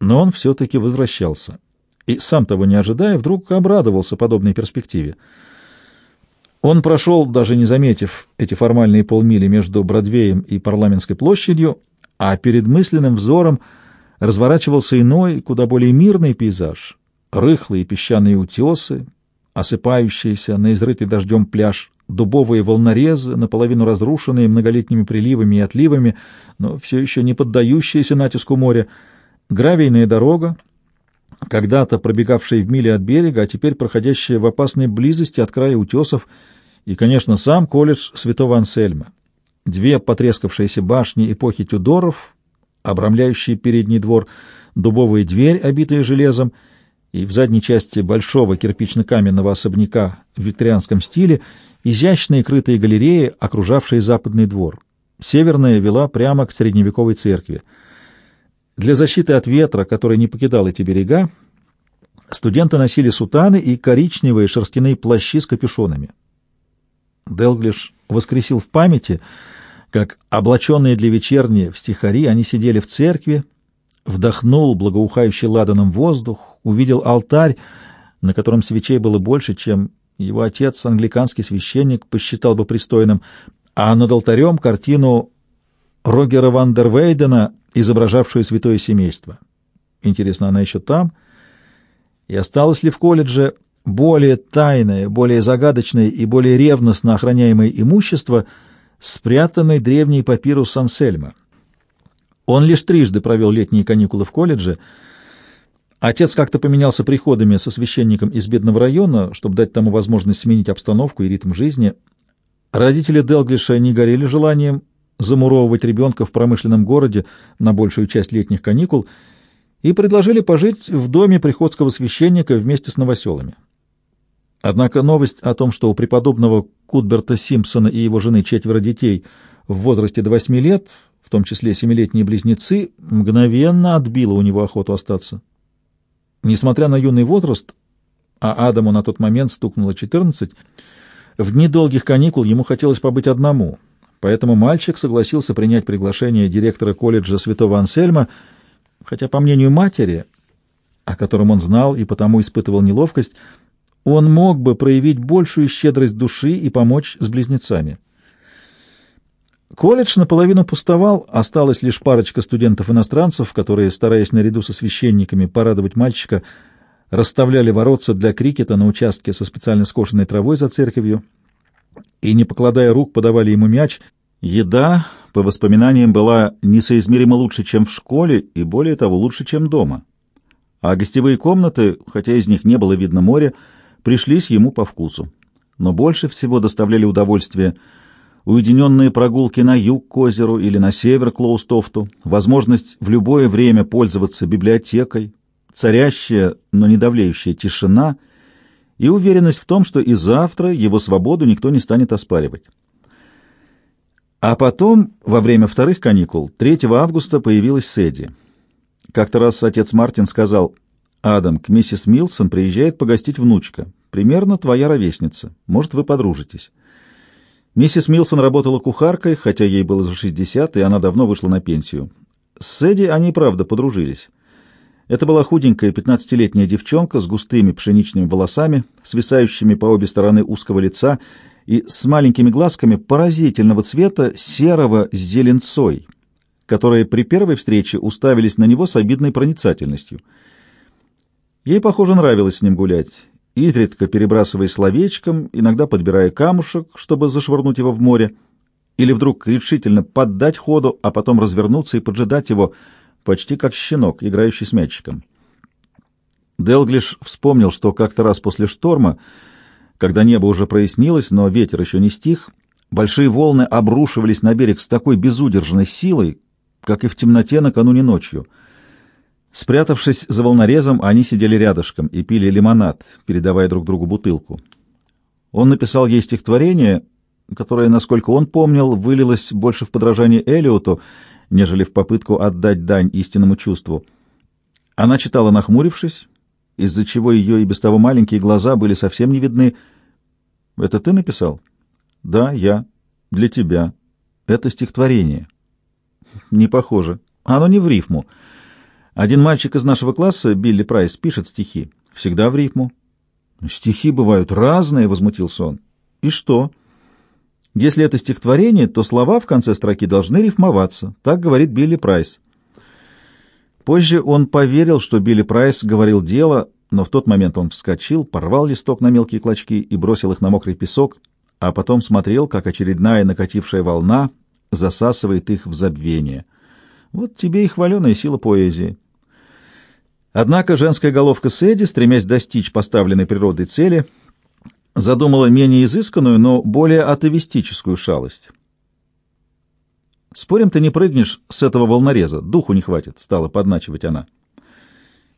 но он все-таки возвращался. И, сам того не ожидая, вдруг обрадовался подобной перспективе. Он прошел, даже не заметив эти формальные полмили между Бродвеем и Парламентской площадью, а перед мысленным взором разворачивался иной, куда более мирный пейзаж. Рыхлые песчаные утесы, осыпающиеся на изрытый дождем пляж, дубовые волнорезы, наполовину разрушенные многолетними приливами и отливами, но все еще не поддающиеся натиску моря, гравийная дорога, когда-то пробегавшая в миле от берега, а теперь проходящая в опасной близости от края утесов, и, конечно, сам колледж святого Ансельма. Две потрескавшиеся башни эпохи Тюдоров, обрамляющие передний двор, дубовая дверь, обитая железом, и в задней части большого кирпично-каменного особняка в викторианском стиле изящные крытые галереи, окружавшие западный двор. Северная вела прямо к средневековой церкви. Для защиты от ветра, который не покидал эти берега, студенты носили сутаны и коричневые шерстяные плащи с капюшонами. Делглиш воскресил в памяти, как облаченные для вечерни в стихари они сидели в церкви, вдохнул благоухающий ладаном воздух, увидел алтарь, на котором свечей было больше, чем его отец, англиканский священник, посчитал бы пристойным, а над алтарем картину Рогера ван дер Вейдена, изображавшую святое семейство. Интересно, она еще там? И осталось ли в колледже более тайное, более загадочное и более ревностно охраняемое имущество, спрятанный древний папирус Ансельма? Он лишь трижды провел летние каникулы в колледже. Отец как-то поменялся приходами со священником из бедного района, чтобы дать тому возможность сменить обстановку и ритм жизни. Родители Делглиша не горели желанием замуровывать ребенка в промышленном городе на большую часть летних каникул и предложили пожить в доме приходского священника вместе с новоселами. Однако новость о том, что у преподобного Кутберта Симпсона и его жены четверо детей в возрасте до восьми лет, в том числе семилетние близнецы, мгновенно отбила у него охоту остаться. Несмотря на юный возраст, а Адаму на тот момент стукнуло четырнадцать, в дни долгих каникул ему хотелось побыть одному — Поэтому мальчик согласился принять приглашение директора колледжа Святого Ансельма, хотя, по мнению матери, о котором он знал и потому испытывал неловкость, он мог бы проявить большую щедрость души и помочь с близнецами. Колледж наполовину пустовал, осталась лишь парочка студентов-иностранцев, которые, стараясь наряду со священниками порадовать мальчика, расставляли воротца для крикета на участке со специально скошенной травой за церковью, и, не покладая рук, подавали ему мяч. Еда, по воспоминаниям, была несоизмеримо лучше, чем в школе, и, более того, лучше, чем дома. А гостевые комнаты, хотя из них не было видно моря, пришлись ему по вкусу. Но больше всего доставляли удовольствие уединенные прогулки на юг к озеру или на север к Лоустофту, возможность в любое время пользоваться библиотекой, царящая, но не давлеющая тишина — и уверенность в том, что и завтра его свободу никто не станет оспаривать. А потом, во время вторых каникул, 3 августа появилась Сэдди. Как-то раз отец Мартин сказал, «Адам, к миссис Милсон приезжает погостить внучка, примерно твоя ровесница, может, вы подружитесь». Миссис Милсон работала кухаркой, хотя ей было за 60, и она давно вышла на пенсию. С Сэдди они, правда, подружились. Это была худенькая пятнадцатилетняя девчонка с густыми пшеничными волосами, свисающими по обе стороны узкого лица и с маленькими глазками поразительного цвета серого с зеленцой, которые при первой встрече уставились на него с обидной проницательностью. Ей, похоже, нравилось с ним гулять, изредка перебрасывая словечком, иногда подбирая камушек, чтобы зашвырнуть его в море, или вдруг решительно поддать ходу, а потом развернуться и поджидать его — почти как щенок, играющий с мячиком. Делглиш вспомнил, что как-то раз после шторма, когда небо уже прояснилось, но ветер еще не стих, большие волны обрушивались на берег с такой безудержной силой, как и в темноте накануне ночью. Спрятавшись за волнорезом, они сидели рядышком и пили лимонад, передавая друг другу бутылку. Он написал ей стихотворение, которое, насколько он помнил, вылилось больше в подражание Элиоту, нежели в попытку отдать дань истинному чувству. Она читала, нахмурившись, из-за чего ее и без того маленькие глаза были совсем не видны. «Это ты написал?» «Да, я. Для тебя. Это стихотворение». «Не похоже. Оно не в рифму. Один мальчик из нашего класса, Билли Прайс, пишет стихи. Всегда в рифму. Стихи бывают разные, — возмутился он. И что? Если это стихотворение, то слова в конце строки должны рифмоваться. Так говорит Билли Прайс. Позже он поверил, что Билли Прайс говорил дело, но в тот момент он вскочил, порвал листок на мелкие клочки и бросил их на мокрый песок, а потом смотрел, как очередная накатившая волна засасывает их в забвение. Вот тебе и хваленая сила поэзии. Однако женская головка Сэдди, стремясь достичь поставленной природой цели, задумала менее изысканную, но более атовистическую шалость. «Спорим, ты не прыгнешь с этого волнореза, духу не хватит», — стала подначивать она.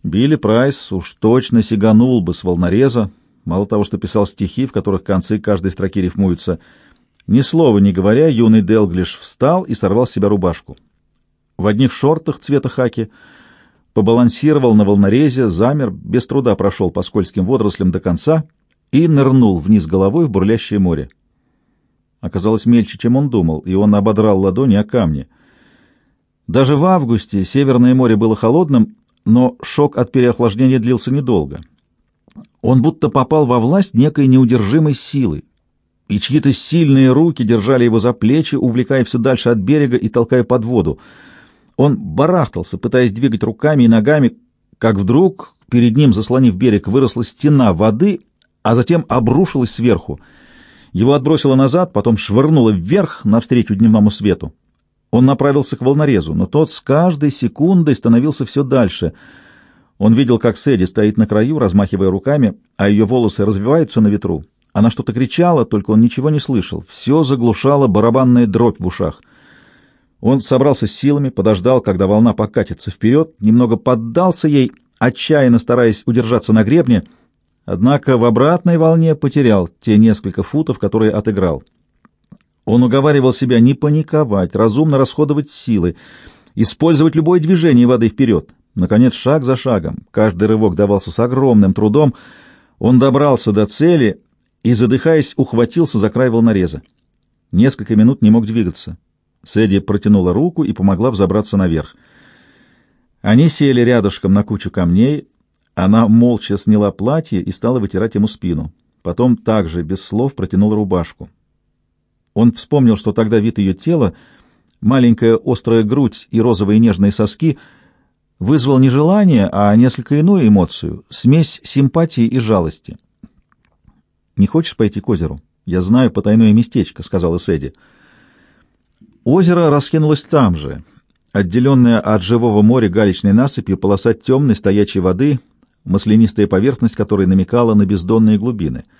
Билли Прайс уж точно сиганул бы с волнореза, мало того, что писал стихи, в которых концы каждой строки рифмуются. Ни слова не говоря, юный Делглиш встал и сорвал с себя рубашку. В одних шортах цвета хаки — побалансировал на волнорезе, замер, без труда прошел по скользким водорослям до конца и нырнул вниз головой в бурлящее море. Оказалось мельче, чем он думал, и он ободрал ладони о камни. Даже в августе Северное море было холодным, но шок от переохлаждения длился недолго. Он будто попал во власть некой неудержимой силы, и чьи-то сильные руки держали его за плечи, увлекая все дальше от берега и толкая под воду — он барахтался, пытаясь двигать руками и ногами, как вдруг перед ним, заслонив берег, выросла стена воды, а затем обрушилась сверху. Его отбросило назад, потом швырнуло вверх навстречу дневному свету. Он направился к волнорезу, но тот с каждой секундой становился все дальше. Он видел, как Сэдди стоит на краю, размахивая руками, а ее волосы развиваются на ветру. Она что-то кричала, только он ничего не слышал. Все заглушало барабанная дробь в ушах — он собрался с силами, подождал, когда волна покатится вперед, немного поддался ей, отчаянно стараясь удержаться на гребне, однако в обратной волне потерял те несколько футов, которые отыграл. Он уговаривал себя не паниковать, разумно расходовать силы, использовать любое движение воды вперед. Наконец, шаг за шагом, каждый рывок давался с огромным трудом, он добрался до цели и, задыхаясь, ухватился за край волнореза. Несколько минут не мог двигаться. Сэдди протянула руку и помогла взобраться наверх. Они сели рядышком на кучу камней. Она молча сняла платье и стала вытирать ему спину. Потом также, без слов, протянула рубашку. Он вспомнил, что тогда вид ее тела, маленькая острая грудь и розовые нежные соски, вызвал не желание, а несколько иную эмоцию, смесь симпатии и жалости. «Не хочешь пойти к озеру? Я знаю потайное местечко», — сказала Сэдди. Озеро раскинулось там же, отделенная от живого моря галечной насыпью полоса темной стоячей воды, маслянистая поверхность которой намекала на бездонные глубины —